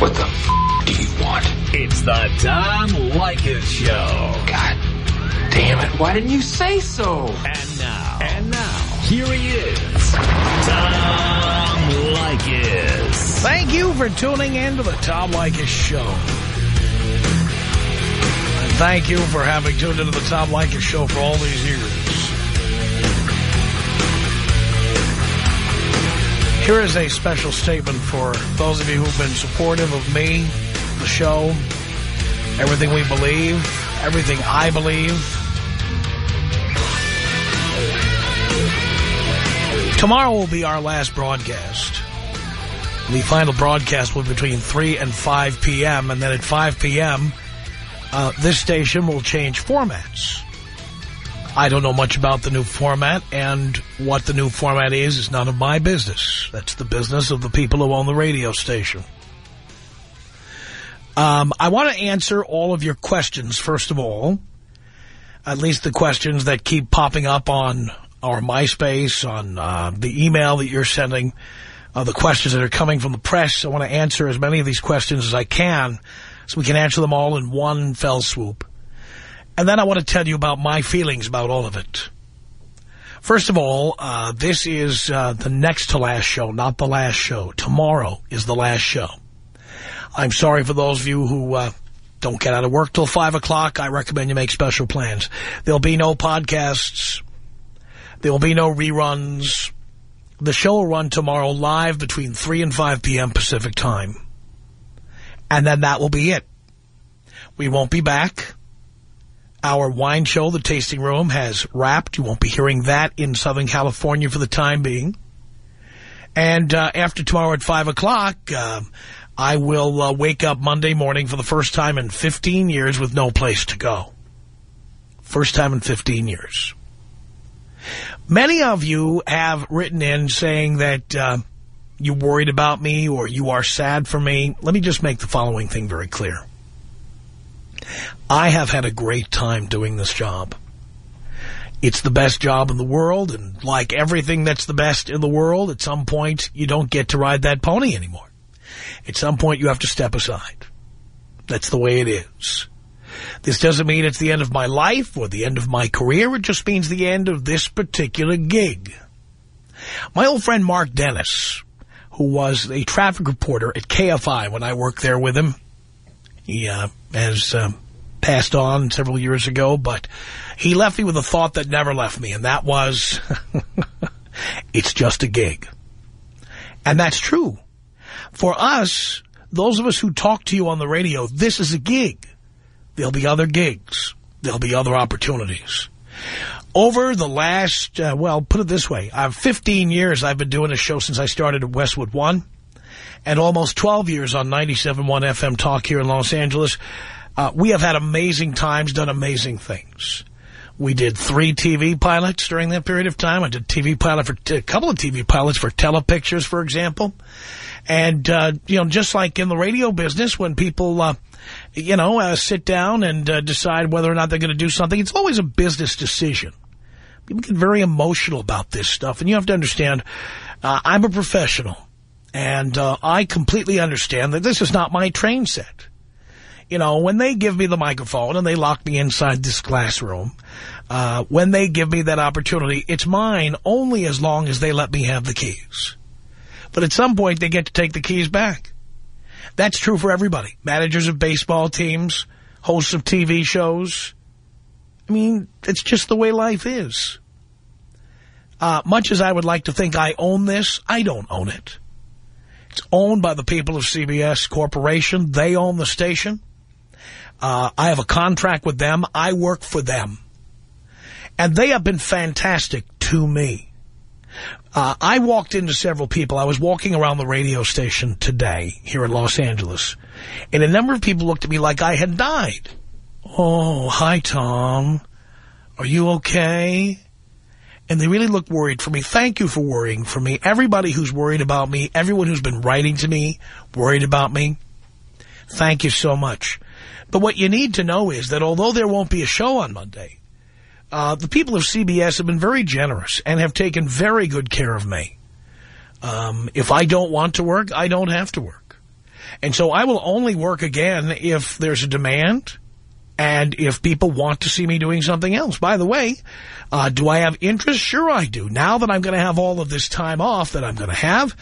What the f do you want? It's the Tom Leykis Show. God damn it. Why didn't you say so? And now. And now. Here he is. Tom Leykis. Thank you for tuning in to the Tom Leykis Show. And thank you for having tuned into the Tom Leykis Show for all these years. Here is a special statement for those of you who've been supportive of me, the show, everything we believe, everything I believe. Tomorrow will be our last broadcast. The final broadcast will be between 3 and 5 p.m. And then at 5 p.m., uh, this station will change formats. I don't know much about the new format, and what the new format is is none of my business. That's the business of the people who own the radio station. Um, I want to answer all of your questions, first of all. At least the questions that keep popping up on our MySpace, on uh, the email that you're sending, uh, the questions that are coming from the press. I want to answer as many of these questions as I can so we can answer them all in one fell swoop. And then I want to tell you about my feelings about all of it. First of all, uh, this is uh, the next to last show, not the last show. Tomorrow is the last show. I'm sorry for those of you who uh, don't get out of work till 5 o'clock. I recommend you make special plans. There'll be no podcasts. There will be no reruns. The show will run tomorrow live between 3 and 5 p.m. Pacific time. And then that will be it. We won't be back. Our wine show, The Tasting Room, has wrapped. You won't be hearing that in Southern California for the time being. And uh, after tomorrow at 5 o'clock, uh, I will uh, wake up Monday morning for the first time in 15 years with no place to go. First time in 15 years. Many of you have written in saying that uh, you worried about me or you are sad for me. Let me just make the following thing very clear. I have had a great time doing this job. It's the best job in the world, and like everything that's the best in the world, at some point you don't get to ride that pony anymore. At some point you have to step aside. That's the way it is. This doesn't mean it's the end of my life or the end of my career. It just means the end of this particular gig. My old friend Mark Dennis, who was a traffic reporter at KFI when I worked there with him, he uh, has uh, passed on several years ago, but he left me with a thought that never left me, and that was, it's just a gig. And that's true. For us, those of us who talk to you on the radio, this is a gig. There'll be other gigs. There'll be other opportunities. Over the last, uh, well, put it this way, I've 15 years I've been doing a show since I started at Westwood One, and almost 12 years on 97.1 FM Talk here in Los Angeles. Uh, we have had amazing times, done amazing things. We did three TV pilots during that period of time. I did TV pilot for a couple of TV pilots for Telepictures, for example. And, uh, you know, just like in the radio business, when people, uh, you know, uh, sit down and uh, decide whether or not they're going to do something, it's always a business decision. People get very emotional about this stuff. And you have to understand, uh, I'm a professional. And uh, I completely understand that this is not my train set. You know, when they give me the microphone and they lock me inside this classroom, uh, when they give me that opportunity, it's mine only as long as they let me have the keys. But at some point, they get to take the keys back. That's true for everybody. Managers of baseball teams, hosts of TV shows. I mean, it's just the way life is. Uh, much as I would like to think I own this, I don't own it. It's owned by the people of CBS Corporation. They own the station. Uh, I have a contract with them. I work for them. And they have been fantastic to me. Uh, I walked into several people. I was walking around the radio station today here in Los Angeles, and a number of people looked at me like I had died. Oh, hi, Tom. Are you okay? And they really look worried for me. Thank you for worrying for me. Everybody who's worried about me, everyone who's been writing to me, worried about me, thank you so much. But what you need to know is that although there won't be a show on Monday, uh, the people of CBS have been very generous and have taken very good care of me. Um, if I don't want to work, I don't have to work. And so I will only work again if there's a demand and if people want to see me doing something else. By the way, uh, do I have interest? Sure I do. Now that I'm going to have all of this time off that I'm going to have,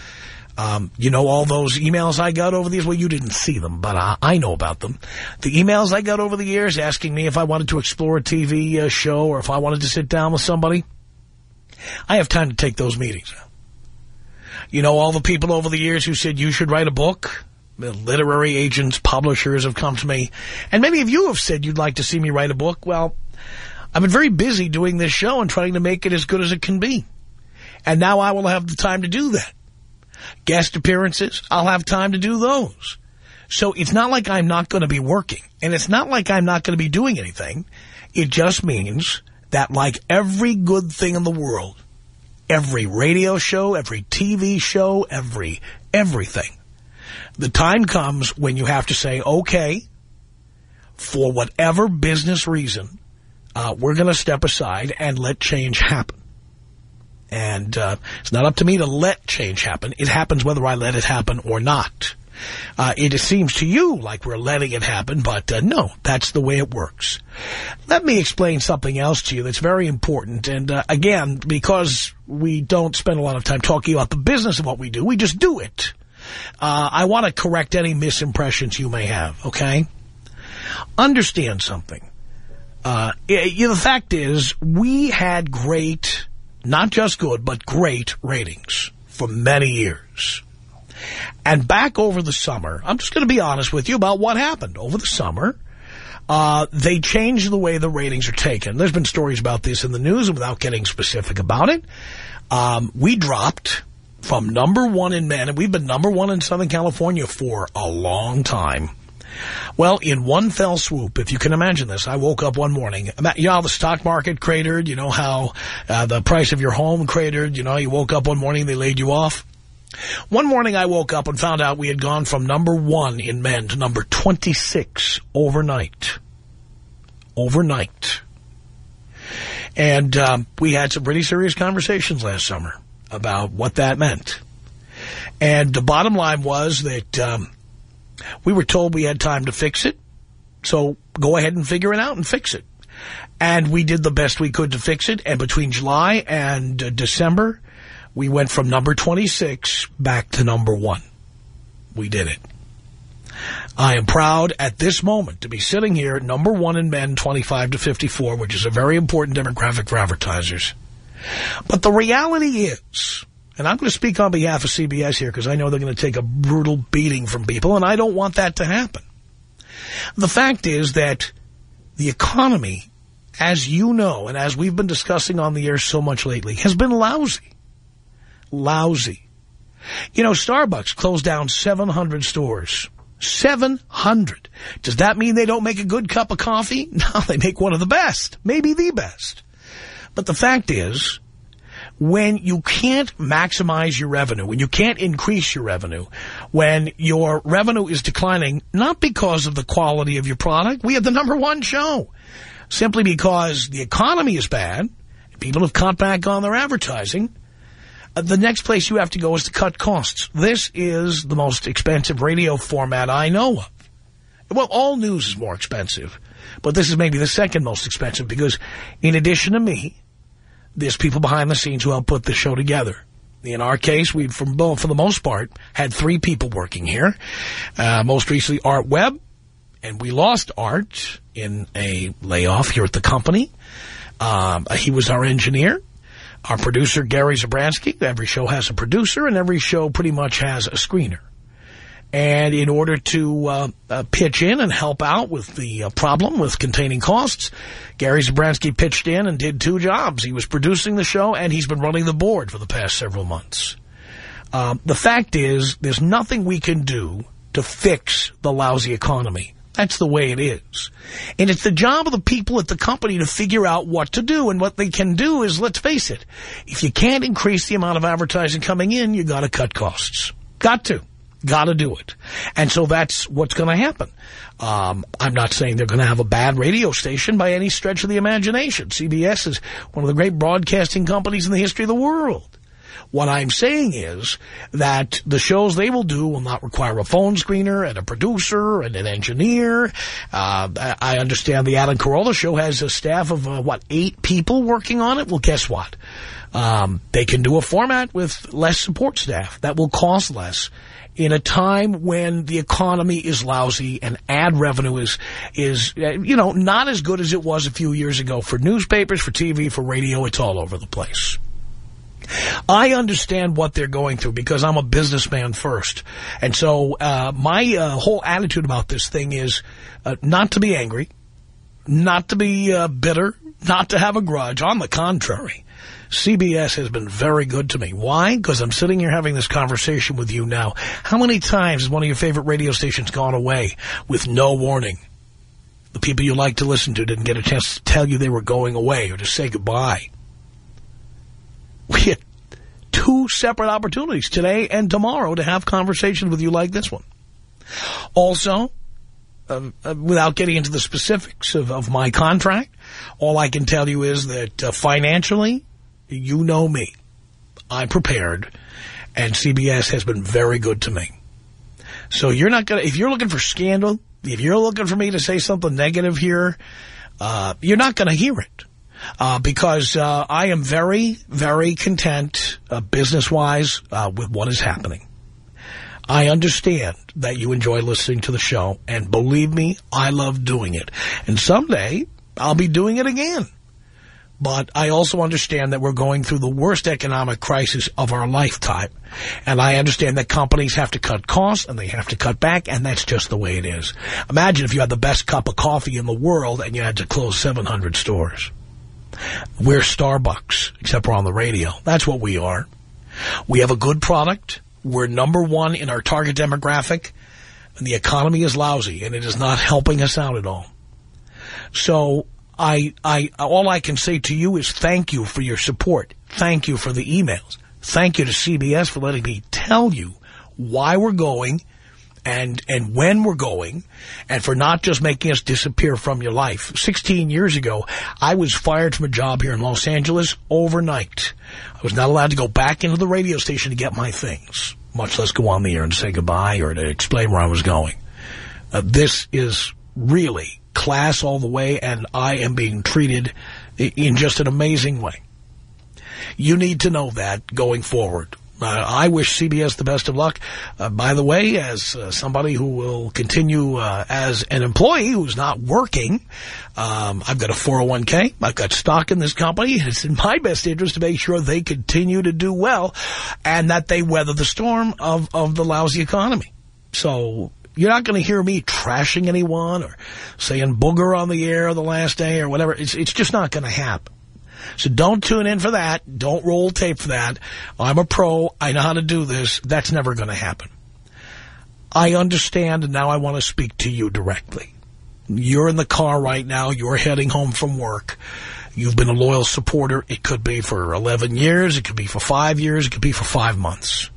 um, you know all those emails I got over these? Well, you didn't see them, but uh, I know about them. The emails I got over the years asking me if I wanted to explore a TV uh, show or if I wanted to sit down with somebody. I have time to take those meetings. You know all the people over the years who said you should write a book? Literary agents, publishers have come to me. And many of you have said you'd like to see me write a book. Well, I've been very busy doing this show and trying to make it as good as it can be. And now I will have the time to do that. Guest appearances, I'll have time to do those. So it's not like I'm not going to be working. And it's not like I'm not going to be doing anything. It just means that like every good thing in the world, every radio show, every TV show, every everything, the time comes when you have to say, okay, for whatever business reason, uh, we're going to step aside and let change happen. And uh, it's not up to me to let change happen. It happens whether I let it happen or not. Uh, it seems to you like we're letting it happen, but uh, no, that's the way it works. Let me explain something else to you that's very important. And uh, again, because we don't spend a lot of time talking about the business of what we do, we just do it. Uh, I want to correct any misimpressions you may have, okay? Understand something. Uh, the fact is, we had great not just good, but great ratings for many years. And back over the summer, I'm just going to be honest with you about what happened. Over the summer, uh, they changed the way the ratings are taken. There's been stories about this in the news, without getting specific about it, um, we dropped from number one in men, and we've been number one in Southern California for a long time, well, in one fell swoop, if you can imagine this, I woke up one morning. You know how the stock market cratered? You know how uh, the price of your home cratered? You know, you woke up one morning, they laid you off? One morning I woke up and found out we had gone from number one in men to number 26 overnight. Overnight. And um, we had some pretty serious conversations last summer about what that meant. And the bottom line was that um, we were told we had time to fix it, so go ahead and figure it out and fix it. And we did the best we could to fix it, and between July and uh, December, we went from number 26 back to number one. We did it. I am proud at this moment to be sitting here number one in men 25 to 54, which is a very important demographic for advertisers. But the reality is and I'm going to speak on behalf of CBS here because I know they're going to take a brutal beating from people, and I don't want that to happen. The fact is that the economy, as you know, and as we've been discussing on the air so much lately, has been lousy. Lousy. You know, Starbucks closed down 700 stores. 700. Does that mean they don't make a good cup of coffee? No, they make one of the best. Maybe the best. But the fact is when you can't maximize your revenue, when you can't increase your revenue, when your revenue is declining, not because of the quality of your product, we have the number one show, simply because the economy is bad, people have cut back on their advertising, uh, the next place you have to go is to cut costs. This is the most expensive radio format I know of. Well, all news is more expensive, but this is maybe the second most expensive because in addition to me, there's people behind the scenes who help put the show together. In our case, we, for, for the most part, had three people working here. Uh, most recently, Art Webb, and we lost Art in a layoff here at the company. Um, he was our engineer. Our producer, Gary Zabransky. Every show has a producer, and every show pretty much has a screener. And in order to uh, uh, pitch in and help out with the uh, problem with containing costs, Gary Zabransky pitched in and did two jobs. He was producing the show, and he's been running the board for the past several months. Um, the fact is, there's nothing we can do to fix the lousy economy. That's the way it is. And it's the job of the people at the company to figure out what to do. And what they can do is, let's face it, if you can't increase the amount of advertising coming in, you got to cut costs. Got to. Got to do it. And so that's what's going to happen. Um, I'm not saying they're going to have a bad radio station by any stretch of the imagination. CBS is one of the great broadcasting companies in the history of the world. What I'm saying is that the shows they will do will not require a phone screener and a producer and an engineer. Uh, I understand the Adam Carolla show has a staff of, uh, what, eight people working on it? Well, guess what? Um, they can do a format with less support staff. That will cost less in a time when the economy is lousy and ad revenue is, is uh, you know, not as good as it was a few years ago for newspapers, for TV, for radio. It's all over the place. I understand what they're going through because I'm a businessman first. And so uh, my uh, whole attitude about this thing is uh, not to be angry, not to be uh, bitter, not to have a grudge. On the contrary, CBS has been very good to me. Why? Because I'm sitting here having this conversation with you now. How many times has one of your favorite radio stations gone away with no warning? The people you like to listen to didn't get a chance to tell you they were going away or to say goodbye. We had two separate opportunities today and tomorrow to have conversations with you like this one. Also, uh, uh, without getting into the specifics of, of, my contract, all I can tell you is that uh, financially, you know me. I'm prepared, and CBS has been very good to me. So you're not going to, if you're looking for scandal, if you're looking for me to say something negative here, uh, you're not going to hear it. Uh, because uh, I am very, very content uh, business-wise uh, with what is happening. I understand that you enjoy listening to the show, and believe me, I love doing it. And someday, I'll be doing it again. But I also understand that we're going through the worst economic crisis of our lifetime. And I understand that companies have to cut costs and they have to cut back, and that's just the way it is. Imagine if you had the best cup of coffee in the world and you had to close 700 stores. We're Starbucks, except we're on the radio. That's what we are. We have a good product. We're number one in our target demographic. And the economy is lousy, and it is not helping us out at all. So I, I, all I can say to you is thank you for your support. Thank you for the emails. Thank you to CBS for letting me tell you why we're going and and when we're going, and for not just making us disappear from your life. 16 years ago, I was fired from a job here in Los Angeles overnight. I was not allowed to go back into the radio station to get my things, much less go on the air and say goodbye or to explain where I was going. Uh, this is really class all the way, and I am being treated in just an amazing way. You need to know that going forward. Uh, I wish CBS the best of luck. Uh, by the way, as uh, somebody who will continue uh, as an employee who's not working, um, I've got a 401k. I've got stock in this company. It's in my best interest to make sure they continue to do well and that they weather the storm of, of the lousy economy. So you're not going to hear me trashing anyone or saying booger on the air the last day or whatever. It's, it's just not going to happen. So don't tune in for that. Don't roll tape for that. I'm a pro. I know how to do this. That's never going to happen. I understand, and now I want to speak to you directly. You're in the car right now. You're heading home from work. You've been a loyal supporter. It could be for 11 years. It could be for five years. It could be for five months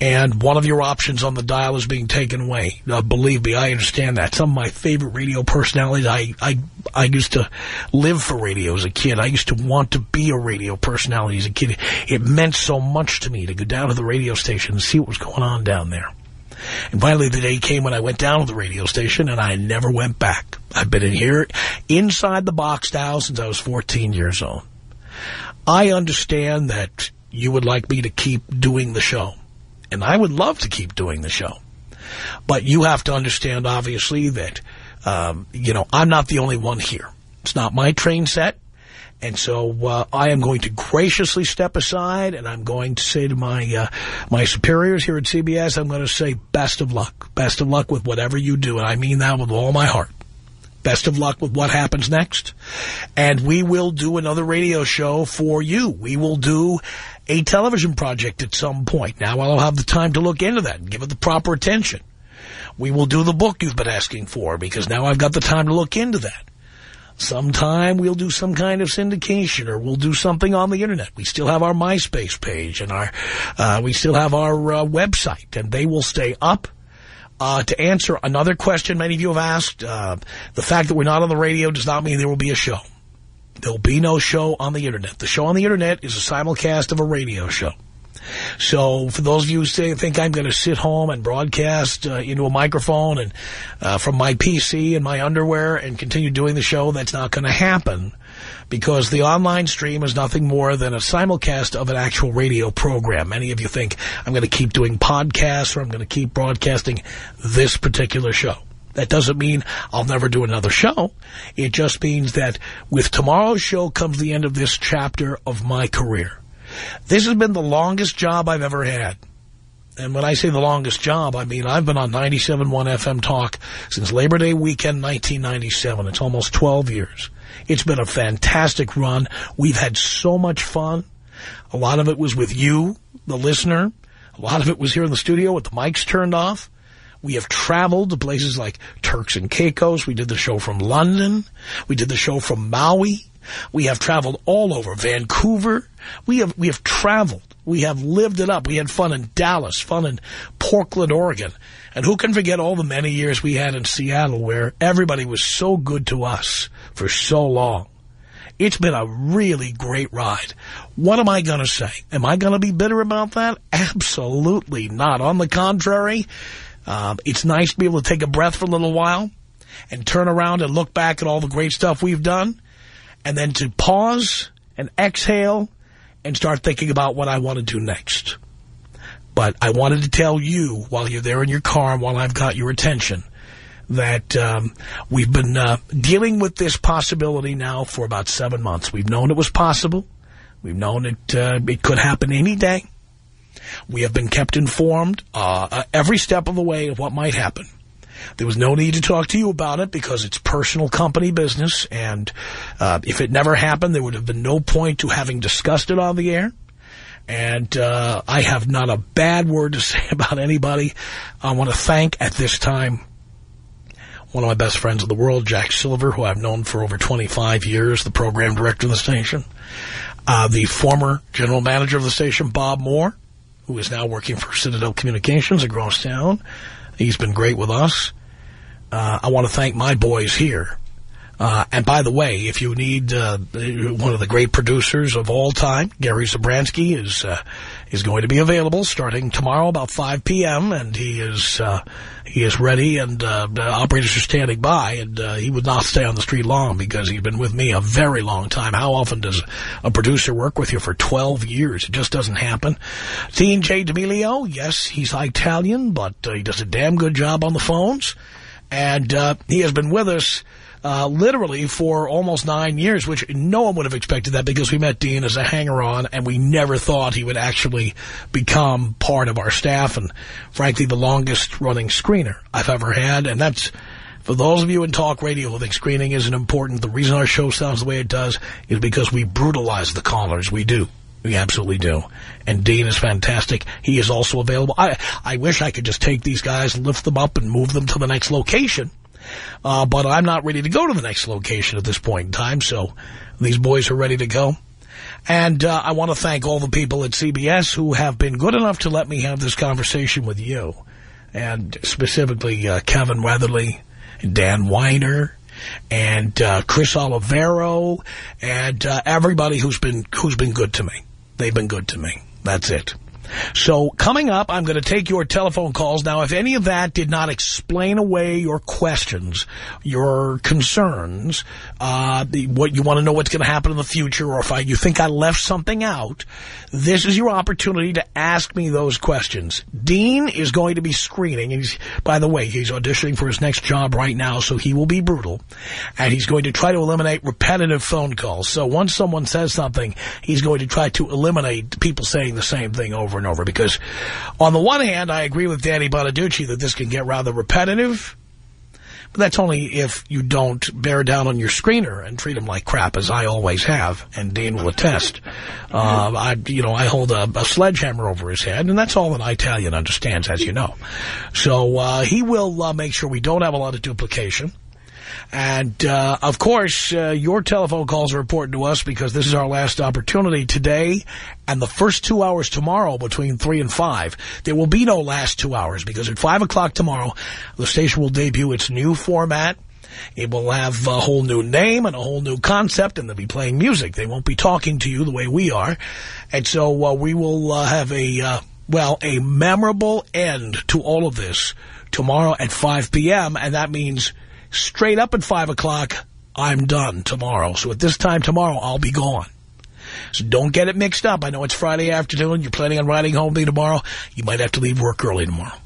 and one of your options on the dial is being taken away. Uh, believe me, I understand that. Some of my favorite radio personalities, I, I, I used to live for radio as a kid. I used to want to be a radio personality as a kid. It meant so much to me to go down to the radio station and see what was going on down there. And finally, the day came when I went down to the radio station, and I never went back. I've been in here, inside the box dial since I was 14 years old. I understand that you would like me to keep doing the show and I would love to keep doing the show. But you have to understand, obviously, that, um, you know, I'm not the only one here. It's not my train set. And so uh, I am going to graciously step aside, and I'm going to say to my uh, my superiors here at CBS, I'm going to say best of luck. Best of luck with whatever you do, and I mean that with all my heart. Best of luck with what happens next. And we will do another radio show for you. We will do a television project at some point. Now I'll have the time to look into that and give it the proper attention. We will do the book you've been asking for because now I've got the time to look into that. Sometime we'll do some kind of syndication or we'll do something on the Internet. We still have our MySpace page and our uh, we still have our uh, website, and they will stay up. Uh, to answer another question many of you have asked, uh, the fact that we're not on the radio does not mean there will be a show. There'll be no show on the Internet. The show on the Internet is a simulcast of a radio show. So for those of you who say, think I'm going to sit home and broadcast uh, into a microphone and uh, from my PC and my underwear and continue doing the show, that's not going to happen because the online stream is nothing more than a simulcast of an actual radio program. Many of you think I'm going to keep doing podcasts or I'm going to keep broadcasting this particular show. That doesn't mean I'll never do another show. It just means that with tomorrow's show comes the end of this chapter of my career. This has been the longest job I've ever had. And when I say the longest job, I mean I've been on 97.1 FM Talk since Labor Day weekend 1997. It's almost 12 years. It's been a fantastic run. We've had so much fun. A lot of it was with you, the listener. A lot of it was here in the studio with the mics turned off. We have traveled to places like Turks and Caicos. We did the show from London. We did the show from Maui. We have traveled all over Vancouver. We have we have traveled. We have lived it up. We had fun in Dallas, fun in Portland, Oregon. And who can forget all the many years we had in Seattle where everybody was so good to us for so long. It's been a really great ride. What am I going to say? Am I going to be bitter about that? Absolutely not. On the contrary, um, it's nice to be able to take a breath for a little while and turn around and look back at all the great stuff we've done and then to pause and exhale and start thinking about what I want to do next. But I wanted to tell you while you're there in your car and while I've got your attention that um, we've been uh, dealing with this possibility now for about seven months. We've known it was possible. We've known it, uh, it could happen any day. We have been kept informed uh, uh every step of the way of what might happen. There was no need to talk to you about it because it's personal company business, and uh, if it never happened, there would have been no point to having discussed it on the air. And uh, I have not a bad word to say about anybody. I want to thank at this time one of my best friends in the world, Jack Silver, who I've known for over 25 years, the program director of the station. Uh, the former general manager of the station, Bob Moore, who is now working for Citadel Communications in Grosstown. He's been great with us. Uh, I want to thank my boys here. Uh, and by the way, if you need uh, one of the great producers of all time, Gary Zabransky is uh, is going to be available starting tomorrow about 5 p.m. And he is uh, he is ready, and uh, operators are standing by. And uh, he would not stay on the street long because he's been with me a very long time. How often does a producer work with you for 12 years? It just doesn't happen. Dean J. D'Amelio, yes, he's Italian, but he does a damn good job on the phones. And he has been with us uh, literally for almost nine years, which no one would have expected that because we met Dean as a hanger-on and we never thought he would actually become part of our staff and, frankly, the longest-running screener I've ever had. And that's, for those of you in talk radio who think screening isn't important, the reason our show sounds the way it does is because we brutalize the callers. We do. We absolutely do. And Dean is fantastic. He is also available. I, I wish I could just take these guys, lift them up, and move them to the next location. Uh, but I'm not ready to go to the next location at this point in time, so these boys are ready to go. And uh, I want to thank all the people at CBS who have been good enough to let me have this conversation with you. And specifically uh, Kevin Weatherly, Dan Weiner, and uh, Chris Oliviero, and uh, everybody who's been who's been good to me. They've been good to me. That's it. So coming up, I'm going to take your telephone calls. Now, if any of that did not explain away your questions, your concerns, uh, the, what you want to know what's going to happen in the future, or if I, you think I left something out, this is your opportunity to ask me those questions. Dean is going to be screening. And he's, by the way, he's auditioning for his next job right now, so he will be brutal. And he's going to try to eliminate repetitive phone calls. So once someone says something, he's going to try to eliminate people saying the same thing over over. Because on the one hand, I agree with Danny Bonaduce that this can get rather repetitive. But that's only if you don't bear down on your screener and treat him like crap, as I always have, and Dean will attest. Uh, I, you know, I hold a, a, sledgehammer over his head, and that's all an Italian understands, as you know. So uh, he will uh, make sure we don't have a lot of duplication. And, uh, of course, uh, your telephone calls are important to us because this is our last opportunity today and the first two hours tomorrow between 3 and 5. There will be no last two hours because at 5 o'clock tomorrow, the station will debut its new format. It will have a whole new name and a whole new concept, and they'll be playing music. They won't be talking to you the way we are. And so uh, we will uh, have a, uh, well, a memorable end to all of this tomorrow at 5 p.m., and that means straight up at 5 o'clock, I'm done tomorrow. So at this time tomorrow, I'll be gone. So don't get it mixed up. I know it's Friday afternoon. You're planning on riding home tomorrow. You might have to leave work early tomorrow.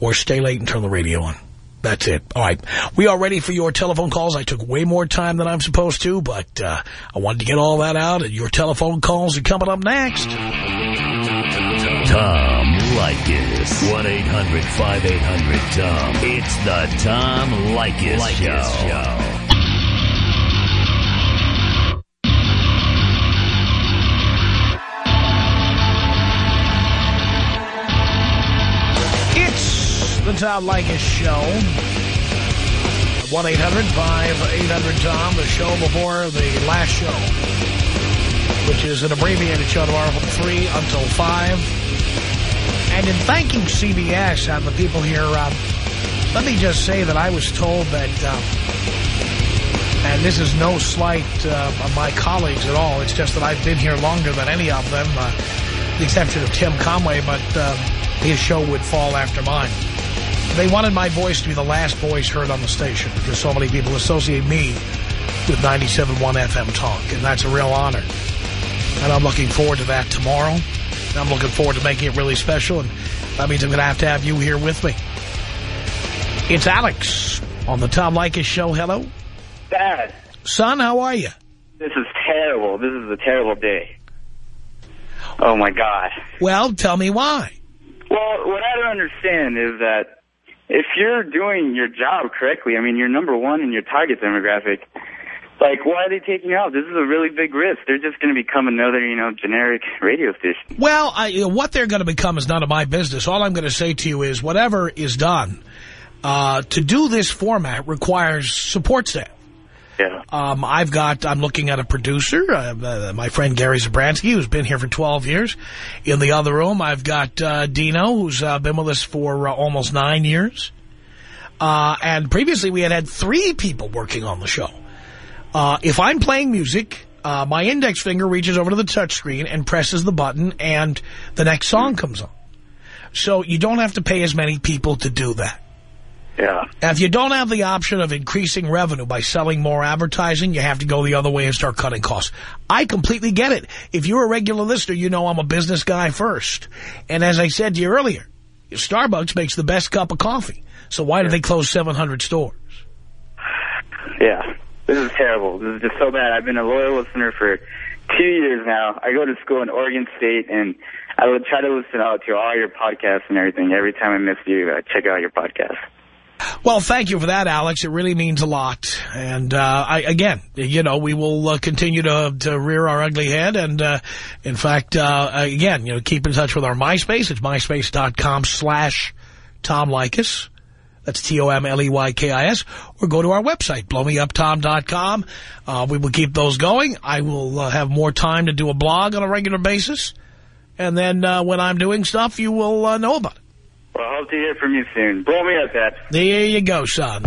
Or stay late and turn the radio on. That's it. All right. We are ready for your telephone calls. I took way more time than I'm supposed to, but uh, I wanted to get all that out, and your telephone calls are coming up next. Tom Leykis. 1-800-5800-TOM. It's the Tom Leykis, Show. Show. It's the Tom Leykis Show. 1-800-5800-TOM, the show before the last show, which is an abbreviated show tomorrow from 3 until 5. And in thanking CBS and the people here, um, let me just say that I was told that, um, and this is no slight uh, of my colleagues at all, it's just that I've been here longer than any of them, uh, the exception of Tim Conway, but um, his show would fall after mine. They wanted my voice to be the last voice heard on the station because so many people associate me with 97.1 FM Talk, and that's a real honor. And I'm looking forward to that tomorrow. I'm looking forward to making it really special, and that means I'm going to have to have you here with me. It's Alex on the Tom Leykis Show. Hello. Dad. Son, how are you? This is terrible. This is a terrible day. Oh, my God. Well, tell me why. Well, what I don't understand is that if you're doing your job correctly, I mean, you're number one in your target demographic, like, why are they taking out? This is a really big risk. They're just going to become another, you know, generic radio station. Well, I, you know, what they're going to become is none of my business. All I'm going to say to you is whatever is done, uh, to do this format requires support staff. Yeah. Um, I've got, I'm looking at a producer, uh, uh, my friend Gary Zabransky, who's been here for 12 years. In the other room, I've got uh, Dino, who's uh, been with us for uh, almost nine years. Uh, and previously, we had had three people working on the show. Uh, if I'm playing music, uh, my index finger reaches over to the touchscreen and presses the button, and the next song comes on. So you don't have to pay as many people to do that. Yeah. Now, if you don't have the option of increasing revenue by selling more advertising, you have to go the other way and start cutting costs. I completely get it. If you're a regular listener, you know I'm a business guy first. And as I said to you earlier, Starbucks makes the best cup of coffee. So why did they close 700 stores? Yeah. This is terrible. This is just so bad. I've been a loyal listener for two years now. I go to school in Oregon State, and I would try to listen out to all your podcasts and everything. Every time I miss you, I check out your podcast. Well, thank you for that, Alex. It really means a lot. And, uh, I, again, you know, we will uh, continue to, to rear our ugly head. And, uh, in fact, uh, again, you know, keep in touch with our MySpace. It's myspace.com slash Tom Leykis. That's T-O-M-L-E-Y-K-I-S. Or go to our website, blowmeuptom.com. Uh, we will keep those going. I will uh, have more time to do a blog on a regular basis. And then uh, when I'm doing stuff, you will uh, know about it. Well, I hope to hear from you soon. Blow me up, Dad. There you go, son.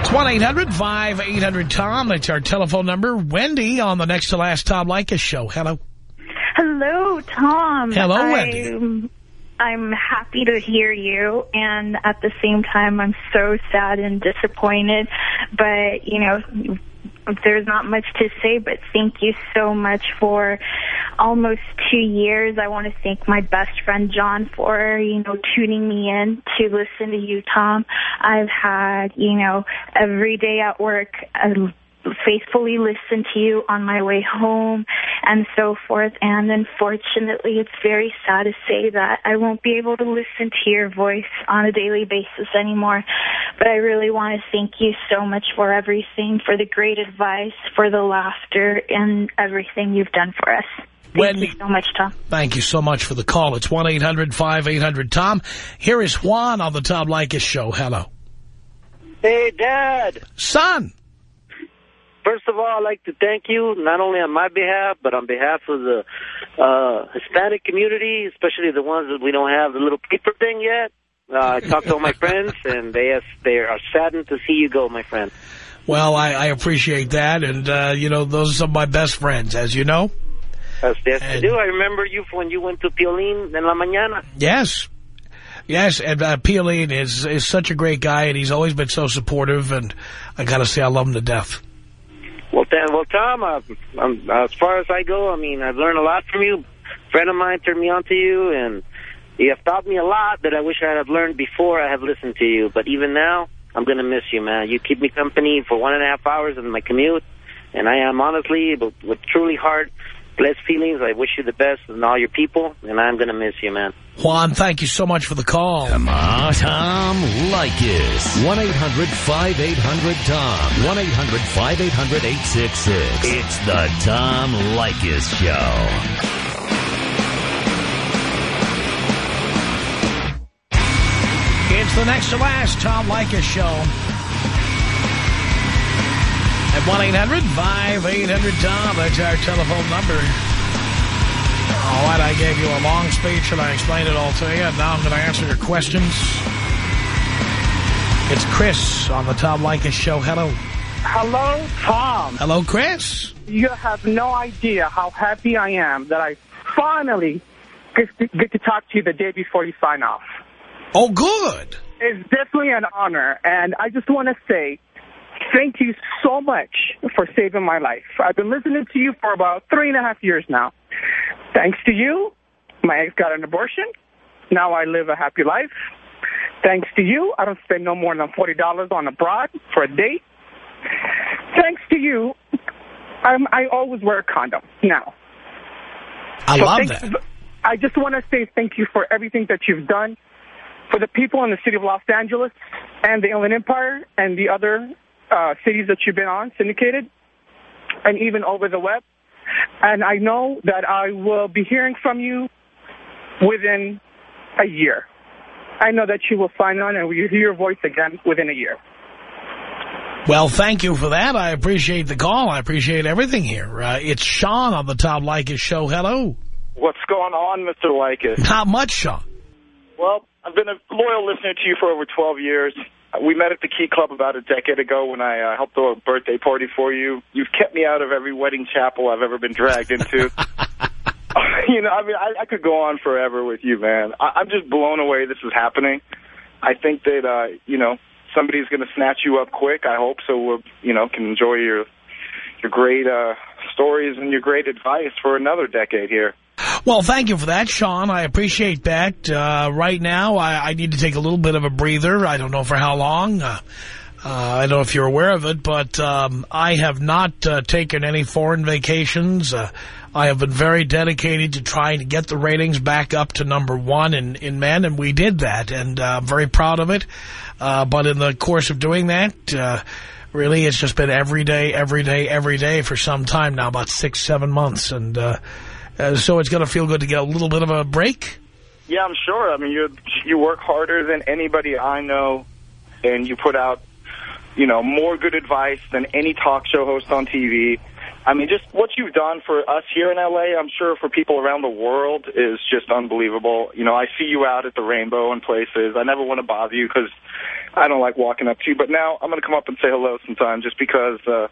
It's 1-800-5800-TOM. That's our telephone number. Wendy on the Next to Last Tom Leykis show. Hello. Hello, Tom. Hello, I'm, Wendy. I'm happy to hear you, and at the same time, I'm so sad and disappointed. But, you know, there's not much to say, but thank you so much for almost two years. I want to thank my best friend John for, you know, tuning me in to listen to you, Tom. I've had, you know, every day at work, faithfully listen to you on my way home and so forth. And unfortunately, it's very sad to say that I won't be able to listen to your voice on a daily basis anymore. But I really want to thank you so much for everything, for the great advice, for the laughter, and everything you've done for us. Thank Wendy. you so much, Tom. Thank you so much for the call. It's 1-800-5800-TOM. Here is Juan on the Tom Leykis show. Hello. Hey, Dad. Son. First of all, I'd like to thank you, not only on my behalf, but on behalf of the uh, Hispanic community, especially the ones that we don't have the little paper thing yet. Uh, I talked to all my friends, and they are, they are saddened to see you go, my friend. Well, I, I appreciate that, and, uh, you know, those are some of my best friends, as you know. Yes, yes, I And- do. I remember you when you went to Piolín en la mañana. Yes. Yes, and uh, Piolín is, is such a great guy, and he's always been so supportive, and I got to say I love him to death. Well, th well, Tom, uh, um, as far as I go, I mean, I've learned a lot from you. A friend of mine turned me on to you, and you have taught me a lot that I wish I had learned before I have listened to you. But even now, I'm going to miss you, man. You keep me company for one and a half hours in my commute, and I am honestly, with, with truly heart, blessed feelings. I wish you the best and all your people, and I'm going to miss you, man. Juan, thank you so much for the call. Come on, Tom Leykis. 1-800-5800-TOM. 1-800-5800-866. It's the Tom Leykis Show. It's the next to last Tom Leykis show. At 1-800-5800-TOM. That's our telephone number. All right, I gave you a long speech and I explained it all to you. And now I'm going to answer your questions. It's Chris on the Tom Leykis show. Hello. Hello, Tom. Hello, Chris. You have no idea how happy I am that I finally get to talk to you the day before you sign off. Oh, good. It's definitely an honor, and I just want to say thank you so much for saving my life. I've been listening to you for about three and a half years now. Thanks to you, my ex got an abortion. Now I live a happy life. Thanks to you, I don't spend no more than $40 on a broad for a date. Thanks to you, I'm, I always wear a condom now. I So love that. I just want to say thank you for everything that you've done for the people in the city of Los Angeles and the Inland Empire and the other uh, cities that you've been on, syndicated, and even over the web. And I know that I will be hearing from you within a year. I know that you will sign on and we will hear your voice again within a year. Well, thank you for that. I appreciate the call. I appreciate everything here. Uh, it's Sean on the Tom Leykis show. Hello. What's going on, Mr. Likas? Not much, Sean. Well, I've been a loyal listener to you for over 12 years. We met at the Key Club about a decade ago when I uh, helped throw a birthday party for you. You've kept me out of every wedding chapel I've ever been dragged into. you know, I mean, I, I could go on forever with you, man. I, I'm just blown away this is happening. I think that, uh, you know, somebody's going to snatch you up quick, I hope, so we'll, you know, can enjoy your your great uh, stories and your great advice for another decade here. Well, thank you for that, Sean. I appreciate that. Uh, right now, I, I need to take a little bit of a breather. I don't know for how long. Uh, uh, I don't know if you're aware of it, but um, I have not uh, taken any foreign vacations. Uh, I have been very dedicated to trying to get the ratings back up to number one in, in men, and we did that, and uh, I'm very proud of it. Uh, but in the course of doing that, uh, really, it's just been every day, every day, every day for some time now, about six, seven months, and uh, so it's going to feel good to get a little bit of a break. Yeah, I'm sure. I mean, you you work harder than anybody I know, and you put out, you know, more good advice than any talk show host on TV. I mean, just what you've done for us here in L.A., I'm sure for people around the world is just unbelievable. You know, I see you out at the Rainbow and places. I never want to bother you because I don't like walking up to you. But now I'm going to come up and say hello sometime just because uh,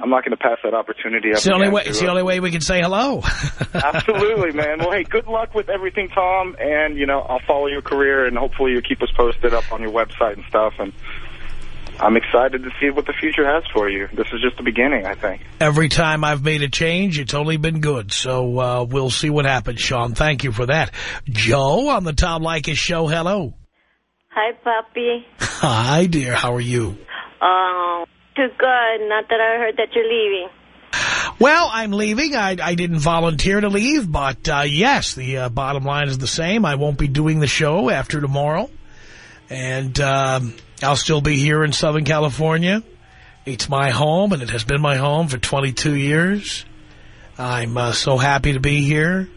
I'm not going to pass that opportunity up. It's the only way. It's the uh, only way we can say hello. Absolutely, man. Well, hey, good luck with everything, Tom. And, you know, I'll follow your career, and hopefully you'll keep us posted up on your website and stuff. And I'm excited to see what the future has for you. This is just the beginning, I think. Every time I've made a change, it's only been good. So uh, we'll see what happens, Sean. Thank you for that. Joe on the Tom Leykis show. Hello. Hi, Papi. Hi, dear. How are you? Um, too good. Not that I heard that you're leaving. Well, I'm leaving. I, I didn't volunteer to leave, but uh, yes, the uh, bottom line is the same. I won't be doing the show after tomorrow, and um, I'll still be here in Southern California. It's my home, and it has been my home for 22 years. I'm uh, so happy to be here,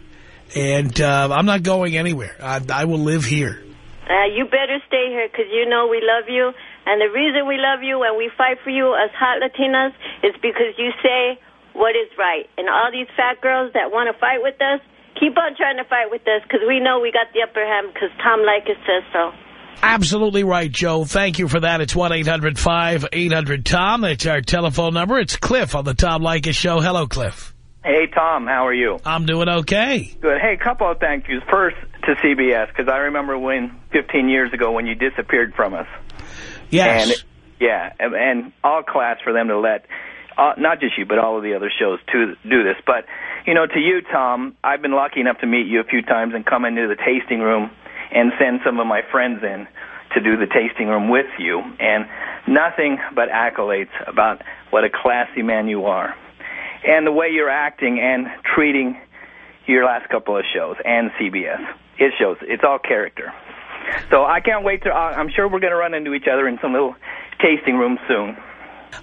and uh, I'm not going anywhere. I, I will live here. Uh, you better stay here because you know we love you. And the reason we love you and we fight for you as hot Latinas is because you say what is right. And all these fat girls that want to fight with us, keep on trying to fight with us because we know we got the upper hand because Tom Leykis says so. Absolutely right, Joe. Thank you for that. It's 1-800-5800-TOM. That's our telephone number. It's Cliff on the Tom Leykis Show. Hello, Cliff. Hey, Tom, how are you? I'm doing okay. Good. Hey, a couple of thank yous. First to CBS, because I remember when 15 years ago when you disappeared from us. Yes. And, yeah, and, and all class for them to let, uh, not just you, but all of the other shows to do this. But, you know, to you, Tom, I've been lucky enough to meet you a few times and come into the tasting room and send some of my friends in to do the tasting room with you. And nothing but accolades about what a classy man you are. And the way you're acting and treating your last couple of shows and CBS. It shows. It's all character. So I can't wait to, uh, I'm sure we're going to run into each other in some little tasting room soon.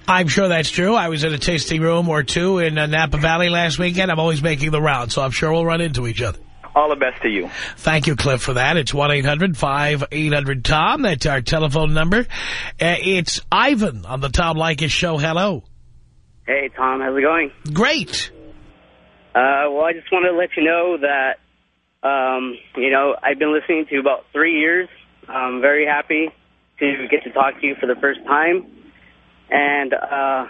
I'm sure that's true. I was in a tasting room or two in uh, Napa Valley last weekend. I'm always making the round, so I'm sure we'll run into each other. All the best to you. Thank you, Cliff, for that. It's 1-800-5800-TOM. That's our telephone number. Uh, it's Ivan on the Tom Leykis Show. Hello. Hey, Tom. How's it going? Great. Uh, well, I just want to let you know that, um, you know, I've been listening to you about three years. I'm very happy to get to talk to you for the first time. And uh,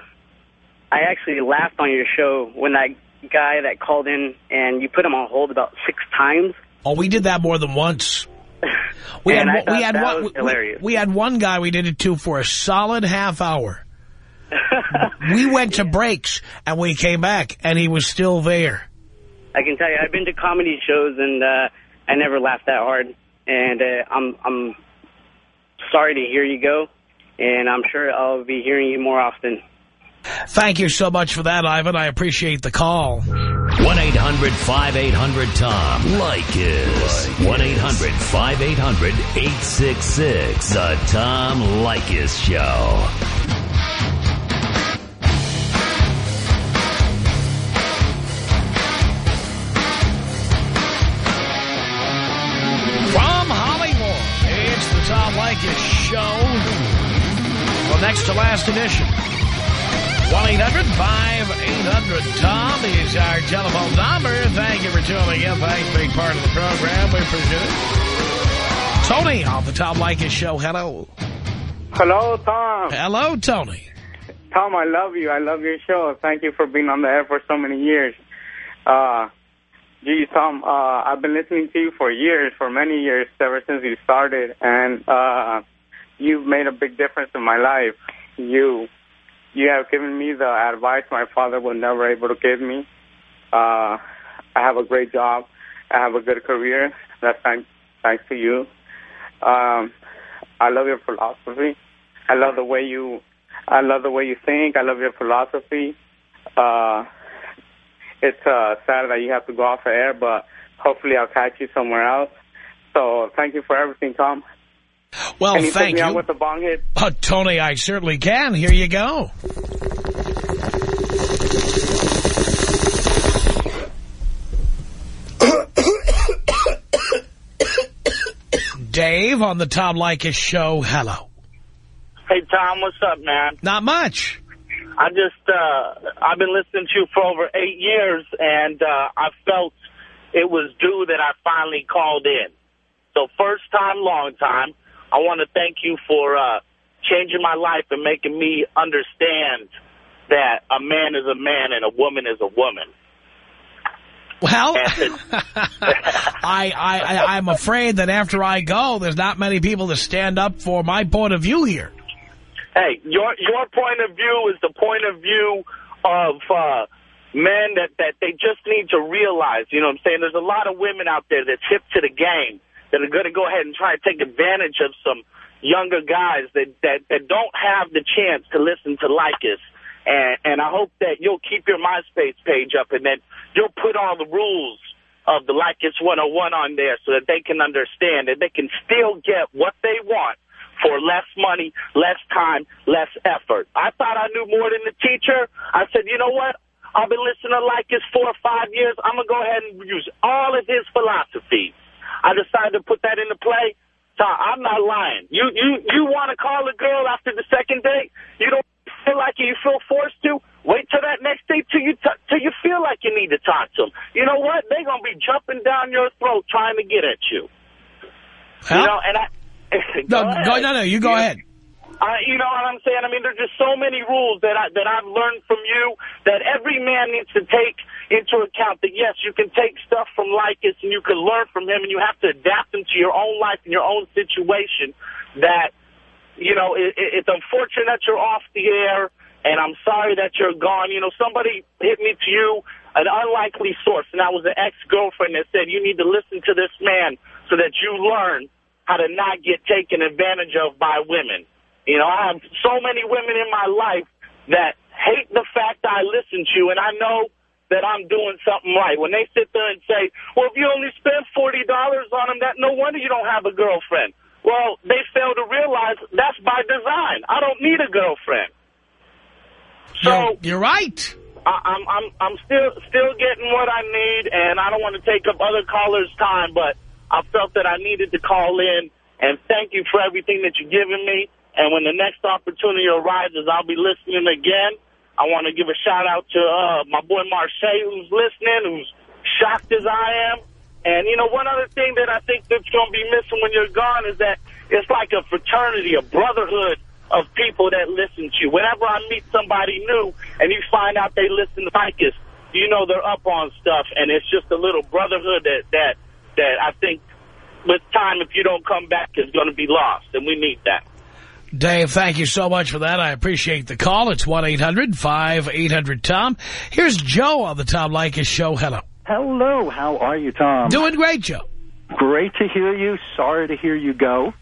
I actually laughed on your show when that guy that called in and you put him on hold about six times. Oh, we did that more than once. We had, we had one, we- we had one guy we did it to for a solid half hour. we went to breaks and we came back and he was still there. I can tell you, I've been to comedy shows and uh, I never laughed that hard. And uh, I'm I'm sorry to hear you go, and I'm sure I'll be hearing you more often. Thank you so much for that, Ivan. I appreciate the call. 1-800-5800-TOM. Leykis. 1-800-5800-866. The Tom Leykis Show. Next to last edition. 1-800-5800-TOM is our telephone number. Thank you for tuning in. Thanks for being part of the program. We appreciate it. Tony on the Tom Leykis Show. Hello. Hello, Tom. Hello, Tony. Tom, I love you. I love your show. Thank you for being on the air for so many years. Uh, gee, Tom, uh, I've been listening to you for years, for many years, ever since you started, and uh, you've made a big difference in my life. You, you have given me the advice my father was never able to give me. Uh, I have a great job. I have a good career. That's thanks, thanks to you. Um, I love your philosophy. I love the way you, I love the way you think. I love your philosophy. Uh, it's uh, sad that you have to go off the air, but hopefully I'll catch you somewhere else. So thank you for everything, Tom. Well, Can you thank me you. with the bong hit? Uh, Tony, I certainly can. Here you go. Dave on the Tom Leykis Show. Hello. Hey, Tom, what's up, man? Not much. I just, uh, I've been listening to you for over eight years, and uh, I felt it was due that I finally called in. So first time, long time, I want to thank you for uh, changing my life and making me understand that a man is a man and a woman is a woman. Well, I, I, I, I'm afraid that after I go, there's not many people to stand up for my point of view here. Hey, your your point of view is the point of view of uh, men that, that they just need to realize. You know what I'm saying? There's a lot of women out there that's hip to the game that are going to go ahead and try to take advantage of some younger guys that, that, that don't have the chance to listen to Leykis. And, and I hope that you'll keep your MySpace page up and that you'll put all the rules of the Leykis 101 on there so that they can understand that they can still get what they want for less money, less time, less effort. I thought I knew more than the teacher. I said, you know what? I've been listening to Leykis four or five years. I'm going to go ahead and use all of his philosophies. I decided to put that into play. So I'm not lying. You you you want to call a girl after the second date? You don't feel like it, you feel forced to? Wait till that next date till you till you feel like you need to talk to them. You know what? They're gonna be jumping down your throat trying to get at you. You know, and I No, Go go, no, no, you go ahead. Uh, you know what I'm saying? I mean, there's just so many rules that I, that I've learned from you that every man needs to take into account that, yes, you can take stuff from Leykis and you can learn from him and you have to adapt them to your own life and your own situation that, you know, it, it, it's unfortunate that you're off the air and I'm sorry that you're gone. You know, somebody hit me to you, an unlikely source, and that was an ex-girlfriend that said you need to listen to this man so that you learn how to not get taken advantage of by women. You know, I have so many women in my life that hate the fact I listen to you, and I know that I'm doing something right. When they sit there and say, well, if you only spend $40 on them, that no wonder you don't have a girlfriend. Well, they fail to realize that's by design. I don't need a girlfriend. So you're, you're right. I, I'm I'm I'm still still getting what I need, and I don't want to take up other callers' time, but I felt that I needed to call in and thank you for everything that you're giving me. And when the next opportunity arises, I'll be listening again. I want to give a shout out to uh, my boy Marche, who's listening, who's shocked as I am. And, you know, one other thing that I think that's going to be missing when you're gone is that it's like a fraternity, a brotherhood of people that listen to you. Whenever I meet somebody new and you find out they listen to Leykis, you know they're up on stuff. And it's just a little brotherhood that, that, that I think with time, if you don't come back, is going to be lost. And we need that. Dave, thank you so much for that. I appreciate the call. It's 1-800-5800-TOM. Here's Joe on the Tom Leykis show. Hello. Hello, how are you, Tom? Doing great, Joe. Great to hear you. Sorry to hear you go.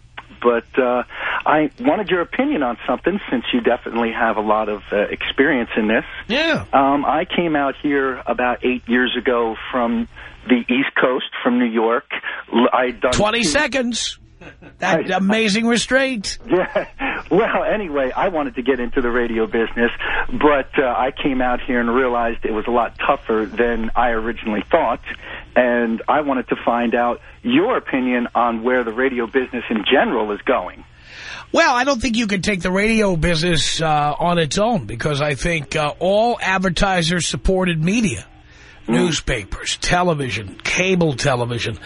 But uh, I wanted your opinion on something since you definitely have a lot of uh, experience in this. Yeah. Um, I came out here about eight years ago from the East Coast, from New York. Done 20 seconds. That amazing restraint. Yeah. Well, anyway, I wanted to get into the radio business, but uh, I came out here and realized it was a lot tougher than I originally thought. And I wanted to find out your opinion on where the radio business in general is going. Well, I don't think you can take the radio business uh, on its own because I think uh, all advertiser-supported media, newspapers, television, cable television,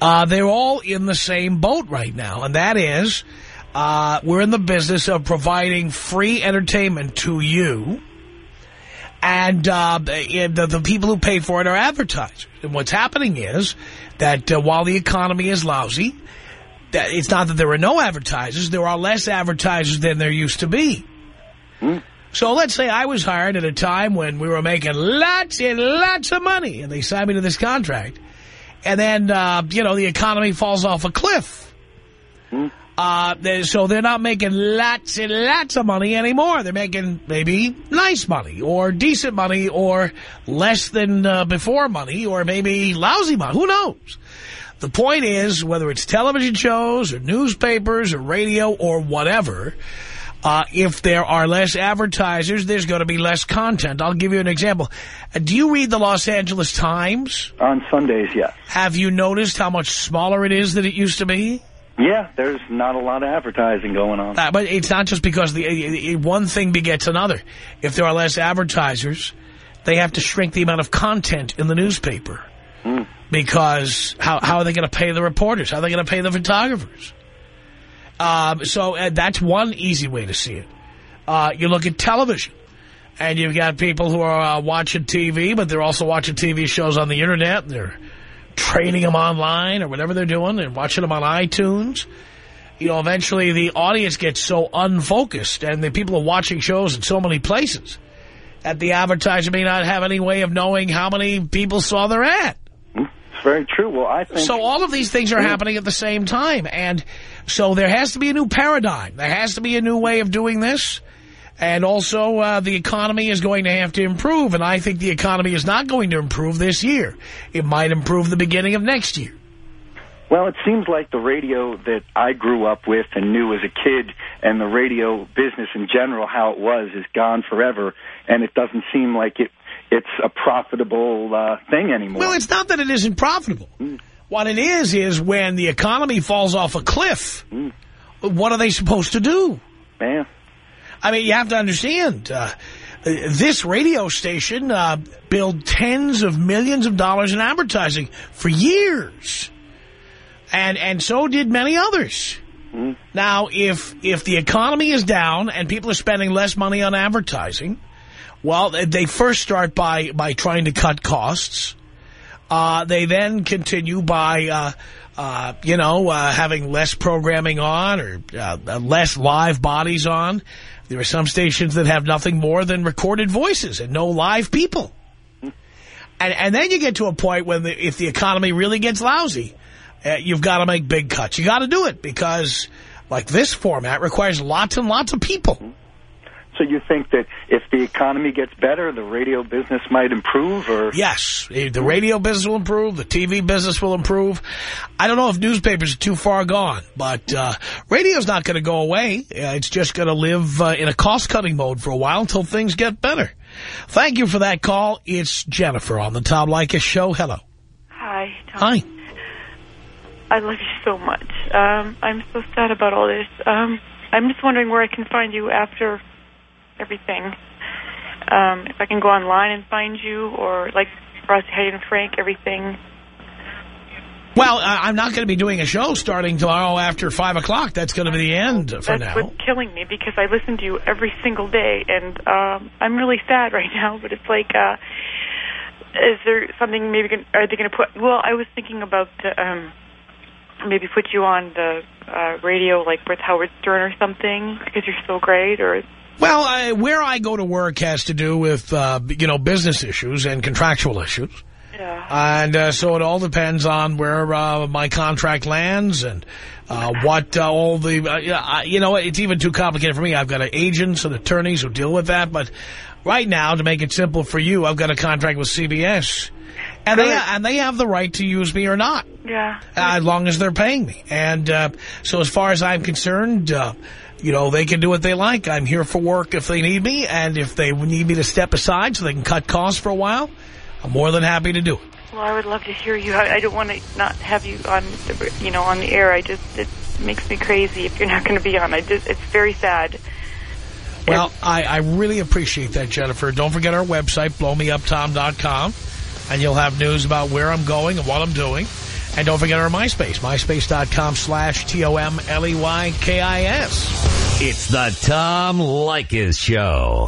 uh, they're all in the same boat right now, and that is uh, we're in the business of providing free entertainment to you, and uh, the, the people who pay for it are advertisers. And what's happening is that uh, while the economy is lousy, that it's not that there are no advertisers. There are less advertisers than there used to be. So let's say I was hired at a time when we were making lots and lots of money, and they signed me to this contract. And then, uh, you know, the economy falls off a cliff. Uh, they- so they're not making lots and lots of money anymore. They're making maybe nice money or decent money or less than uh, before money or maybe lousy money. Who knows? The point is, whether it's television shows or newspapers or radio or whatever, uh, if there are less advertisers, there's going to be less content. I'll give you an example. Uh, do you read the Los Angeles Times? On Sundays, yes. Have you noticed how much smaller it is than it used to be? Yeah, there's not a lot of advertising going on. Uh, but it's not just because the uh, one thing begets another. If there are less advertisers, they have to shrink the amount of content in the newspaper. Because how, how are they going to pay the reporters? How are they going to pay the photographers? Um, so uh, that's one easy way to see it. Uh, you look at television, and you've got people who are uh, watching TV, but they're also watching TV shows on the Internet. They're training them online or whatever they're doing. They're watching them on iTunes. You know, eventually the audience gets so unfocused, and the people are watching shows in so many places that the advertiser may not have any way of knowing how many people saw their ad. Very true. Well, I think... So all of these things are happening at the same time. And so there has to be a new paradigm. There has to be a new way of doing this. And also uh, the economy is going to have to improve. And I think the economy is not going to improve this year. It might improve the beginning of next year. Well, it seems like the radio that I grew up with and knew as a kid and the radio business in general, how it was, is gone forever. And it doesn't seem like it it's a profitable uh, thing anymore. Well, it's not that it isn't profitable. What it is is when the economy falls off a cliff, what are they supposed to do? Man. I mean, you have to understand, uh, this radio station uh, billed tens of millions of dollars in advertising for years. And and so did many others. Now, if if the economy is down and people are spending less money on advertising, well, they first start by by trying to cut costs. Uh, they then continue by, uh, uh, you know, uh, having less programming on or uh, less live bodies on. There are some stations that have nothing more than recorded voices and no live people. And, and then you get to a point when the, if the economy really gets lousy, uh, you've got to make big cuts. You got to do it because, like this format, requires lots and lots of people. So you think that if the economy gets better, the radio business might improve? or Yes, the radio business will improve. The TV business will improve. I don't know if newspapers are too far gone, but uh, radio's not going to go away. Uh, it's just going to live uh, in a cost-cutting mode for a while until things get better. Thank you for that call. It's Jennifer on the Tom Leykis Show. Hello. Hi, Tom. Hi. I love you so much. Um, I'm so sad about all this. Um, I'm just wondering where I can find you after everything. Um, if I can go online and find you, or like Frosty, Heidi, and Frank, everything. Well, I- I'm not going to be doing a show starting tomorrow after 5 o'clock. That's going to be the end for That's now. what's killing me because I listen to you every single day, and um, I'm really sad right now. But it's like, uh, is there something maybe? Are they going to put? Well, I was thinking about uh, um, maybe put you on the uh, radio, like with Howard Stern or something, because you're so great. Or Well, I, where I go to work has to do with, uh, you know, business issues and contractual issues. yeah, And uh, so it all depends on where uh, my contract lands and uh, what uh, all the, uh, you know, it's even too complicated for me. I've got agents and attorneys who deal with that. But right now, to make it simple for you, I've got a contract with CBS. And they, and they have the right to use me or not. yeah. As long as they're paying me. And uh, so as far as I'm concerned, uh, you know, they can do what they like. I'm here for work if they need me. And if they need me to step aside so they can cut costs for a while, I'm more than happy to do it. Well, I would love to hear you. I, I don't want to not have you on, the, you know, on the air. I just it makes me crazy if you're not going to be on. I just it's very sad. Well, I, I really appreciate that, Jennifer. Don't forget our website, blowmeuptom.com, and you'll have news about where I'm going and what I'm doing. And don't forget our MySpace, myspace.com slash T-O-M-L-E-Y-K-I-S. It's the Tom Leykis Show.